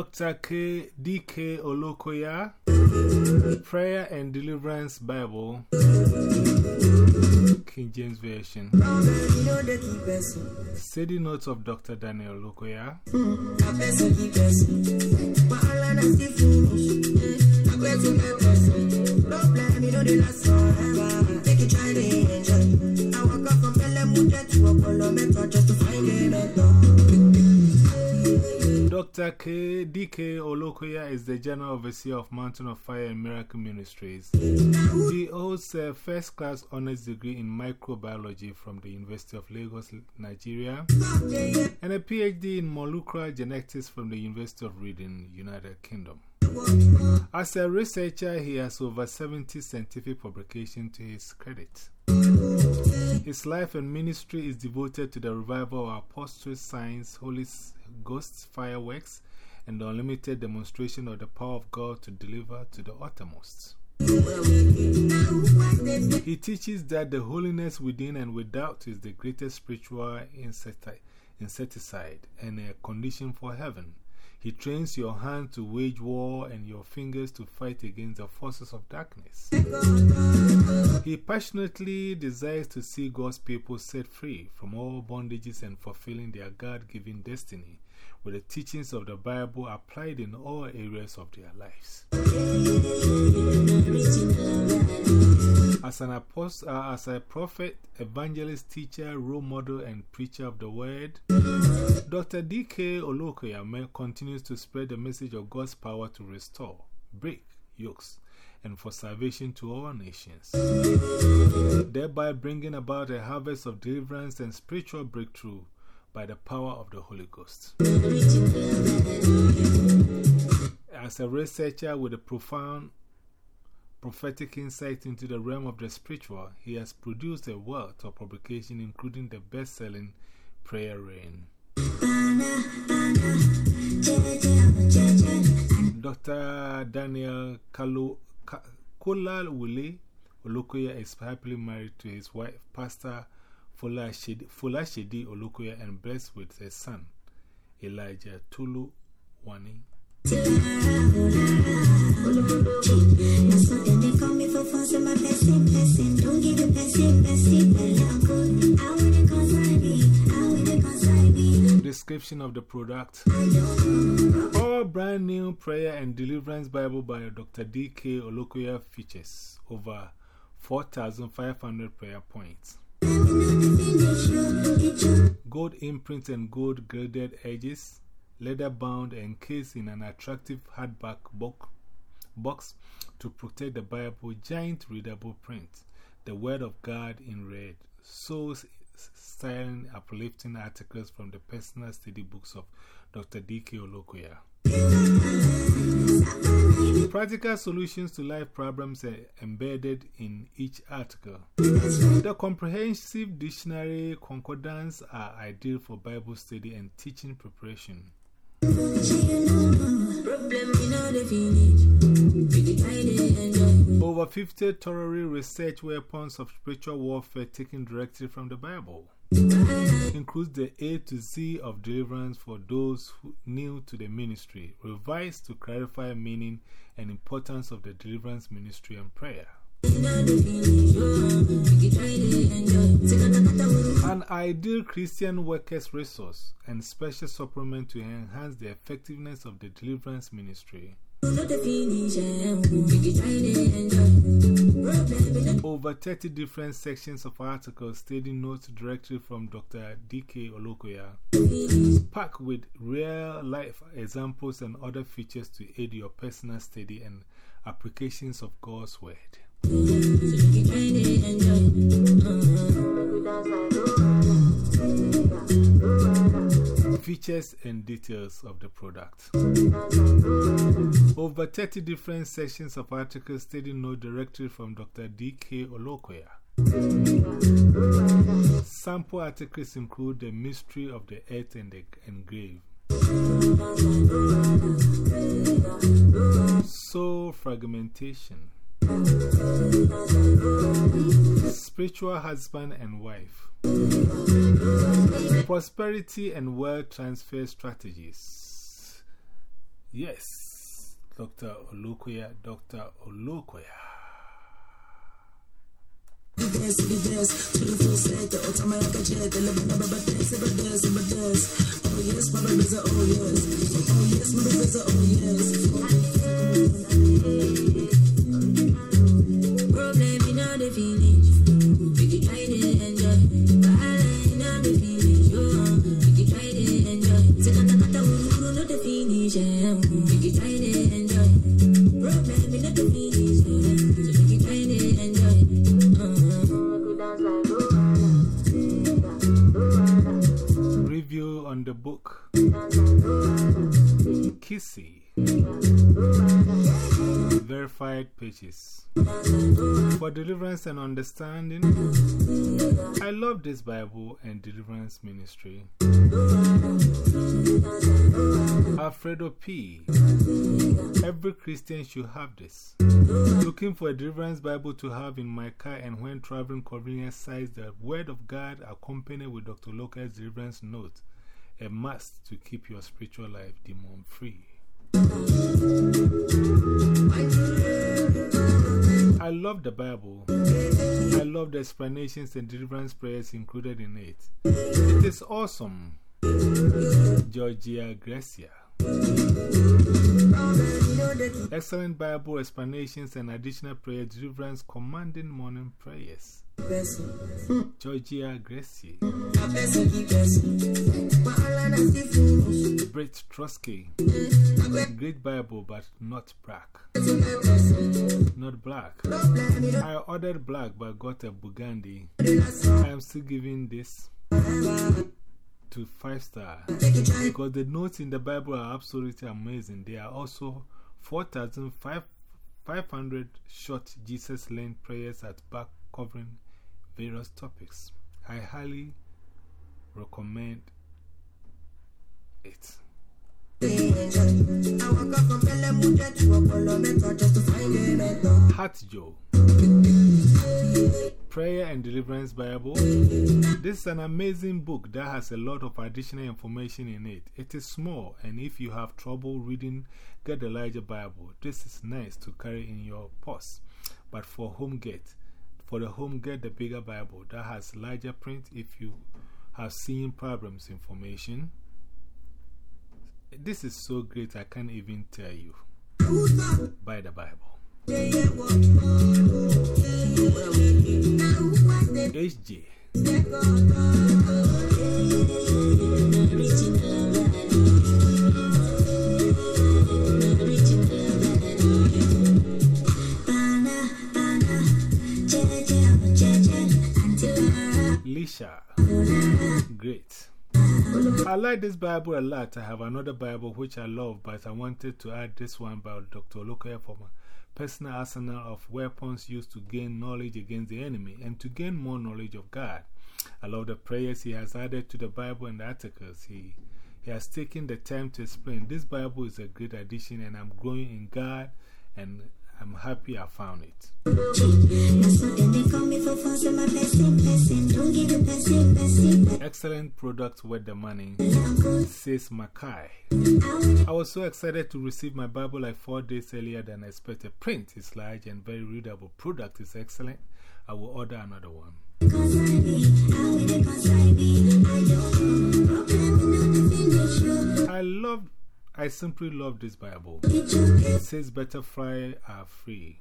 Dr. K. D.K. Olukoya, Prayer and Deliverance Bible, King James Version. Steady notes of Dr. Daniel Olukoya. Dr. K. D.K. Olukoya is the General Overseer of Mountain of Fire and Miracle Ministries. He holds a first class honors degree in microbiology from the University of Lagos, Nigeria, and a PhD in molecular genetics from the University of Reading, United Kingdom. As a researcher, he has over 70 scientific publications to his credit. His life and ministry is devoted to the revival of apostles, science, Holy Ghost fireworks, and the unlimited demonstration of the power of God to deliver to the uttermost. He teaches that the holiness within and without is the greatest spiritual insecticide and a condition for heaven. He trains your hand to wage war and your fingers to fight against the forces of darkness. He passionately desires to see God's people set free from all bondages and fulfilling their God given destiny with the teachings of the Bible applied in all areas of their lives. As an apostle, uh, as a prophet, evangelist, teacher, role model, and preacher of the word, Dr. D.K. Olukoya continues to spread the message of God's power to restore, break yokes, and for salvation to all nations, thereby bringing about a harvest of deliverance and spiritual breakthrough by the power of the Holy Ghost. As a researcher with a profound prophetic insight into the realm of the spiritual, he has produced a wealth of publications, including the best selling Prayer Rain. Dr. Daniel Kalo, Kola Wule Olukoya is happily married to his wife, Pastor Folashade Olukoya, and blessed with a son, Elijah Tulu Wani. Description of the product All brand new prayer and deliverance Bible by Dr. D.K. Olukoya features over 4,500 prayer points. Gold imprint and gold graded edges, leather bound and cased in an attractive hardback box to protect the Bible, giant readable print, the Word of God in red, soul styling uplifting articles from the personal study books of Dr. D.K. Olukoya. Practical solutions to life problems are embedded in each article. The comprehensive dictionary concordance are ideal for Bible study and teaching preparation. Over 50 thoroughly researched weapons of spiritual warfare taken directly from the Bible. Includes the A to Z of deliverance for those who new to the ministry, revised to clarify meaning and importance of the deliverance ministry and prayer. An ideal Christian workers resource and special supplement to enhance the effectiveness of the deliverance ministry. Over 30 different sections of articles stating notes directly from Dr. D.K. Olukoya, packed with real life examples and other features to aid your personal study and applications of God's Word. Features and details of the product. Over 30 different sections of articles stating no directory from Dr. D.K. Olukoya. Sample articles include The Mystery of the Earth and the Grave. Soul fragmentation. Spiritual husband and wife. Prosperity and wealth transfer strategies. Yes, Dr. Olukoya, Dr. Olukoya. Oh yes, oh yes. Oh yes, oh yes. For and understanding, I love this Bible and deliverance ministry. Alfredo P. Every Christian should have this. Looking for a deliverance Bible to have in my car and when traveling convenient size, the Word of God accompanied with Dr. Locke's deliverance note, a must to keep your spiritual life demon free. I love the Bible. I love the explanations and deliverance prayers included in it. It is awesome. Georgia Gracia. Excellent Bible explanations and additional prayer deliverance commanding morning prayers. Georgia Gracie. Brit Trusky. Great Bible, but not black. Not black. I ordered black but got a Burgundy. I am still giving this to 5 star because the notes in the Bible are absolutely amazing. There are also 4,500 short Jesus length prayers at back covering various topics. I highly recommend it. Hat Joe Prayer and Deliverance Bible. This is an amazing book that has a lot of additional information in it. It is small, and if you have trouble reading, get the larger Bible. This is nice to carry in your purse. But for home, get for the home, get the bigger Bible that has larger print if you have seen problems information. This is so great, I can't even tell you. Buy the Bible. HJ. Lisha. Great. I like this Bible a lot. I have another Bible which I love, but I wanted to add this one by Dr. Olukoya for my personal arsenal of weapons used to gain knowledge against the enemy and to gain more knowledge of God. I love the prayers he has added to the Bible and the articles. He, he has taken the time to explain. This Bible is a great addition, and I'm growing in God and I'm happy I found it. Excellent product worth the money, says Mackay. I was so excited to receive my Bible like four days earlier than I expected. Print is large and very readable. Product is excellent. I will order another one. I love I simply love this Bible. It says better fry are free.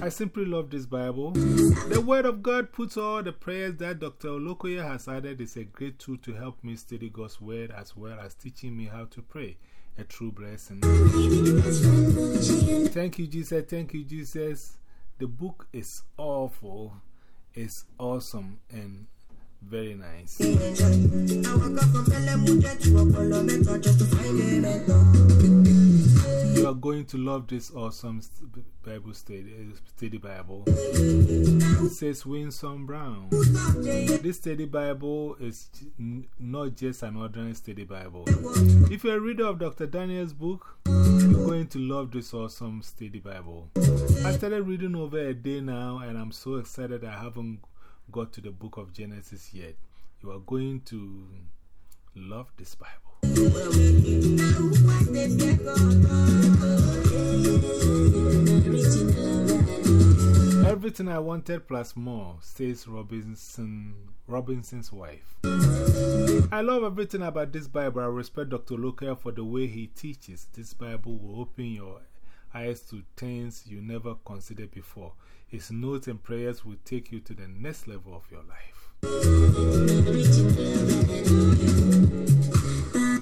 I simply love this Bible. The Word of God puts all the prayers that Dr. Olukoya has added is a great tool to help me study God's Word as well as teaching me how to pray. A true blessing. Thank you, Jesus. Thank you, Jesus. The book is awful, it's awesome, and very nice. You are going to love this awesome Bible study, uh, study Bible. It says Winsome Brown. This study Bible is not just an ordinary study Bible. If you're a reader of Dr. Daniel's book, you're going to love this awesome study Bible. I started reading over a day now, and I'm so excited I haven't got to the book of Genesis yet, you are going to love this Bible. Everything I wanted plus more, says Robinson, Robinson's wife. I love everything about this Bible. I respect Dr. Olukoya for the way he teaches. This Bible will open your eyes to things you never considered before. His notes and prayers will take you to the next level of your life.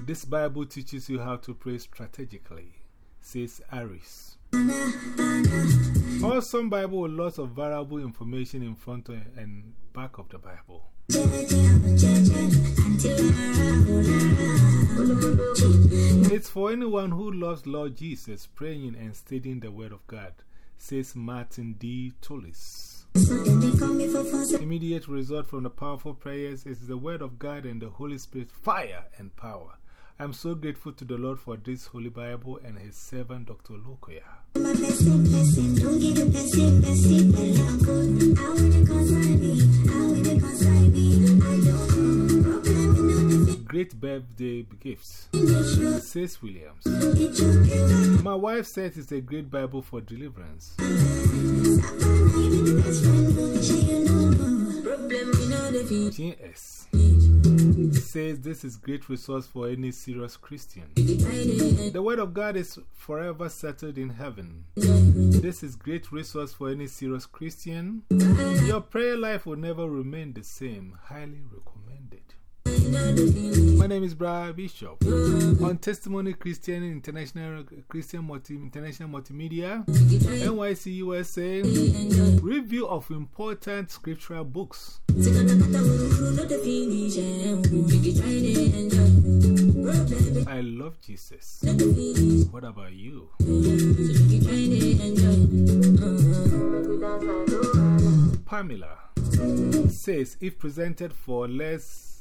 This Bible teaches you how to pray strategically, says Aris. Awesome Bible with lots of valuable information in front and back of the Bible. It's for anyone who loves Lord Jesus praying and studying the Word of God says Martin D. Tullis. Immediate result from the powerful prayers is the Word of God and the Holy Spirit fire and power. I'm so grateful to the Lord for this Holy Bible and His servant, Dr. Olukoya. Great birthday gifts, says Williams. My wife says it's a great Bible for deliverance. GS says this is great resource for any serious Christian. The Word of God is forever settled in heaven. This is great resource for any serious Christian. Your prayer life will never remain the same. Highly recommended. My name is Brian Bishop. On Testimony Christian International Christian Multi, International Multimedia, NYC USA, review of important scriptural books. I love Jesus. What about you? Pamela says if presented for less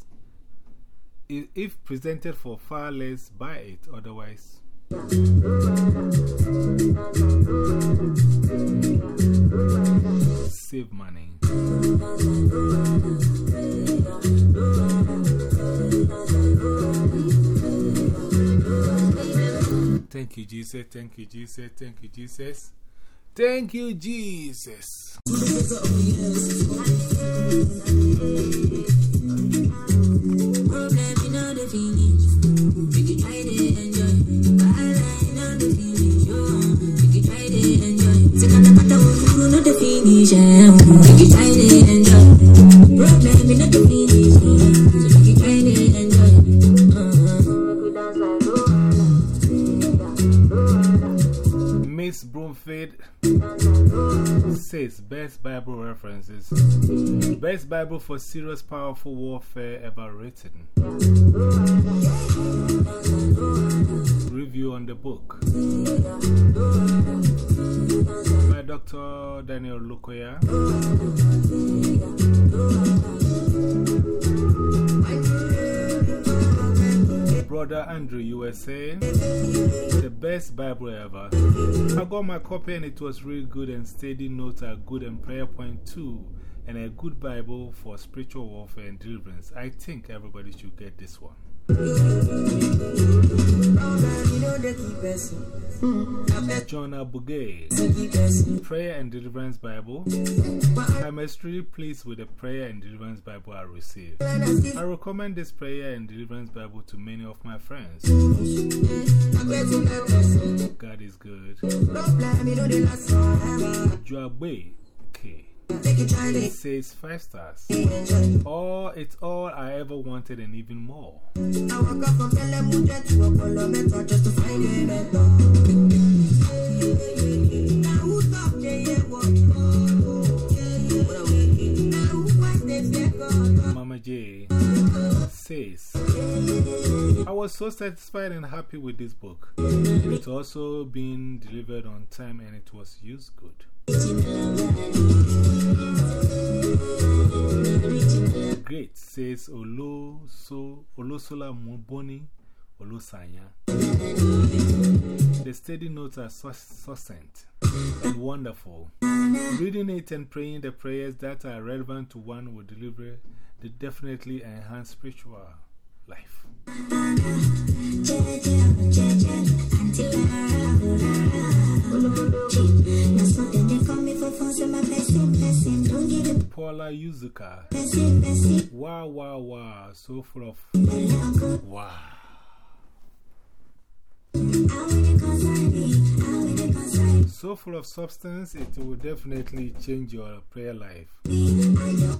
if presented for far less, buy it, otherwise. Save money. Thank you, Jesus. Thank you, Jesus. Thank you, Jesus. Thank you, Jesus. Miss Broomfield says Best Bible References. Best Bible for Serious Powerful Warfare Ever Written. Review on the book Dr. Daniel Lukoya. Brother Andrew USA, the best Bible ever. I got my copy and it was really good, and steady notes are good, and prayer point too, and a good Bible for spiritual warfare and deliverance. I think everybody should get this one. John Abugay, Prayer and Deliverance Bible. I'm extremely pleased with the Prayer and Deliverance Bible I received. I recommend this Prayer and Deliverance Bible to many of my friends. God is good. Juagbe K says 5 stars. All, it's all I ever wanted and even more. Mama J says, I was so satisfied and happy with this book. It's also been delivered on time and it was used good. Great, says Olo Olosola Muboni Olosanya. The steady notes are succinct and wonderful. Reading it and praying the prayers that are relevant to one will deliver the definitely enhance spiritual life. Paula Yuzuka. Wow, wow, wow. So full of wow. So full of substance, it will definitely change your prayer life.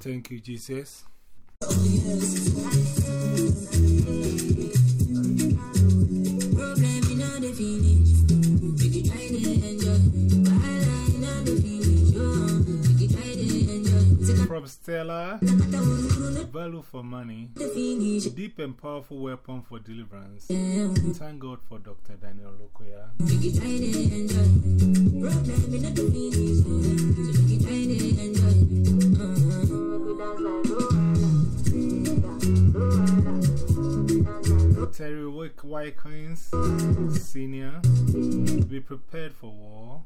Thank you, Jesus. From Stella, value for money, deep and powerful weapon for deliverance. Thank God for Dr. Daniel Lokoya. Terry Wycoins, Senior, be prepared for war.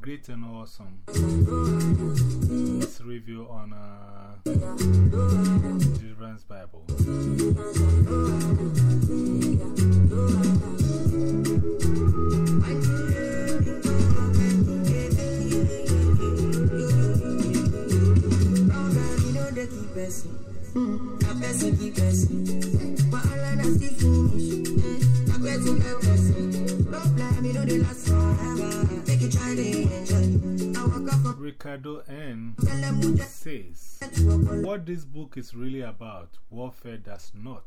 Great and awesome. Let's review on uh, Deliverance Bible. Ricardo N. says, What this book is really about, warfare does not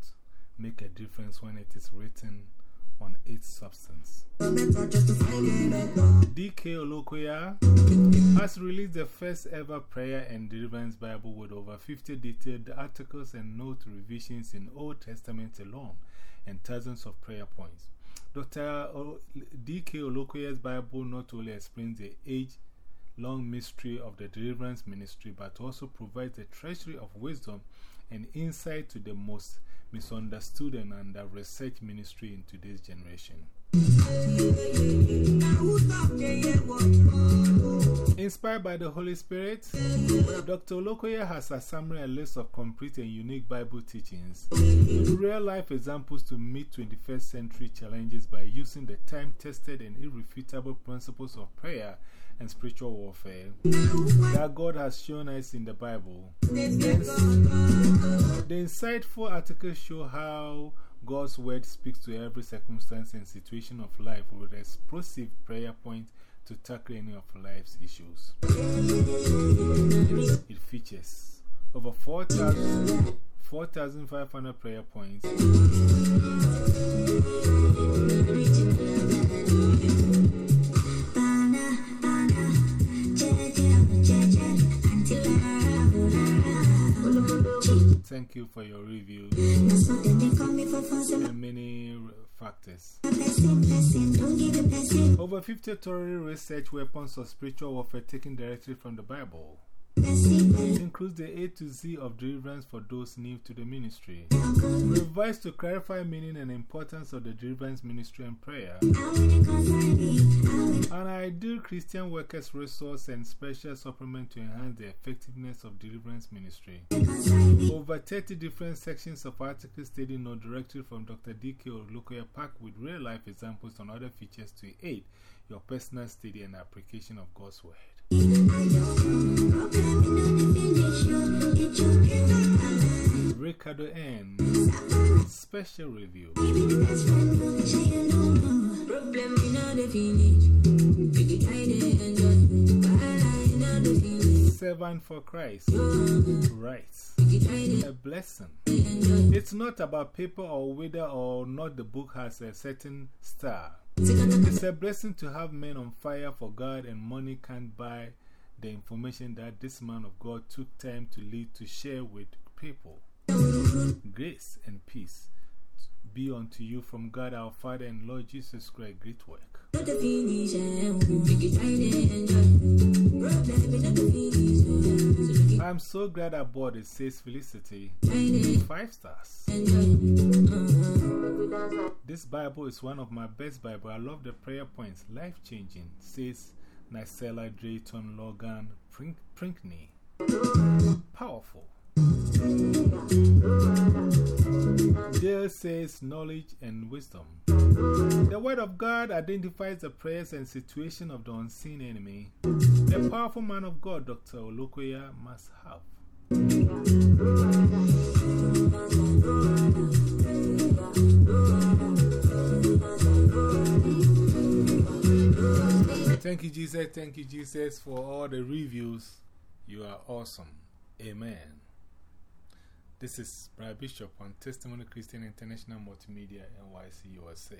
make a difference when it is written on its substance. D.K. Olukoya has released the first ever prayer and deliverance Bible with over 50 detailed articles and note revisions in Old Testament alone and thousands of prayer points. Dr. D.K. Olukoya's Bible not only explains the age long mystery of the deliverance ministry, but also provides a treasury of wisdom and insight to the most misunderstood and under research ministry in today's generation. Inspired by the Holy Spirit, Dr. Lokoya has a list of complete and unique Bible teachings with real life examples to meet 21st century challenges by using the time tested and irrefutable principles of prayer and spiritual warfare that God has shown us in the Bible. The insightful articles show how God's word speaks to every circumstance and situation of life with explosive prayer points to tackle any of life's issues. It features over 4,500 prayer points. Thank you for your review many factors. Over 50 thoroughly research weapons of spiritual warfare taken directly from the Bible. It includes the A to Z of deliverance for those new to the ministry. Revised to clarify meaning and importance of the deliverance ministry and prayer. An ideal Christian workers resource and special supplement to enhance the effectiveness of deliverance ministry. Over 30 different sections of articles stating no directly from Dr. D.K. Olukoya packed with real life examples and other features to aid your personal study and application of God's Word. Ricardo N. Special Review problem. Servant for Christ, right? A blessing. It's not about paper or whether or not the book has a certain star. It's a blessing to have men on fire for God, and money can't buy the information that this man of God took time to lead to share with people. Grace and peace be unto you from God our Father and Lord Jesus Christ. Great work. I'm so glad I bought it. Says Felicity. Five stars. This Bible is one of my best Bible. I love the prayer points. Life changing. Says Nicella Drayton Logan Prinkney. Powerful. Dale says knowledge and wisdom. The Word of God identifies the prayers and situation of the unseen enemy. The powerful man of God, Dr. Olukoya, must have. Thank you, Jesus. Thank you, Jesus, for all the reviews. You are awesome. Amen. This is Brad Bishop on Testimony Christian International Multimedia NYC USA.